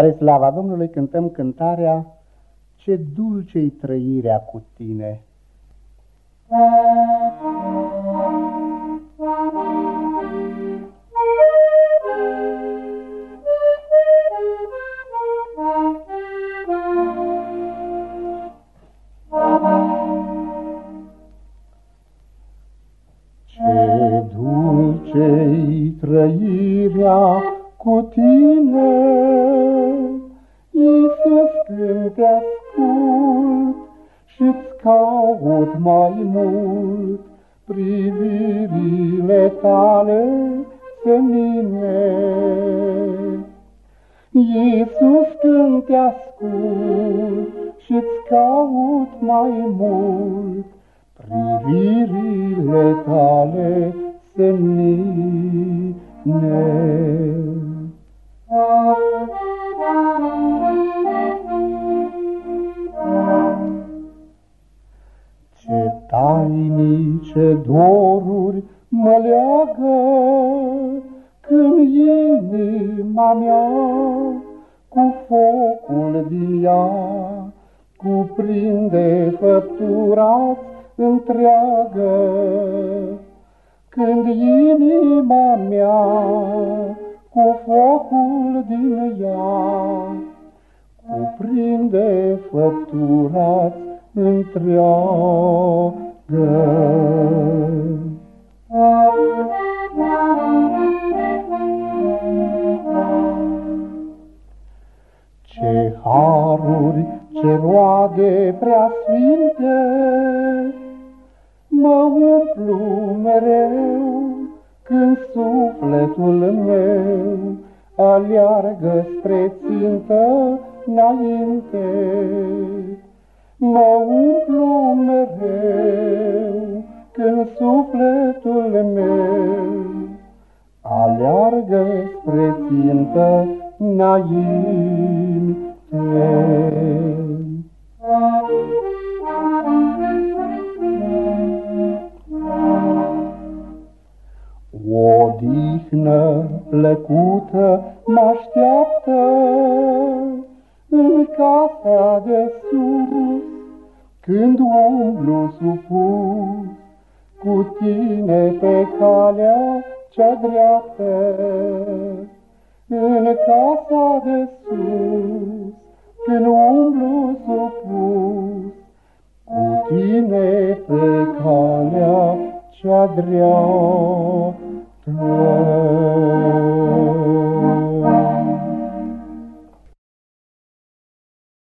Spre slava Domnului cântăm cântarea Ce dulce-i trăirea cu tine. Ce dulce-i trăirea cu tine, Iisus, când te ascult și-ți caut mai mult privirile tale senine. Iisus, când te ascult și-ți caut mai mult privirile tale senine. Tainice doruri mă leagă Când inima mea cu focul din ea Cuprinde făptura întreagă Când inima mea cu focul din ea, cuprinde făptura întreagă. Haruri, ce roade prea sfinte, mă umplu mereu, când sufletul meu aleargă spre țintă înainte, mă umplu mereu când sufletul meu aleargă spre țintă înainte. Odihnă plăcută mă-așteaptă în casa de sus, când umblu supus cu tine pe calea cea dreaptă. În casa de mine pe calea cea dreaptă.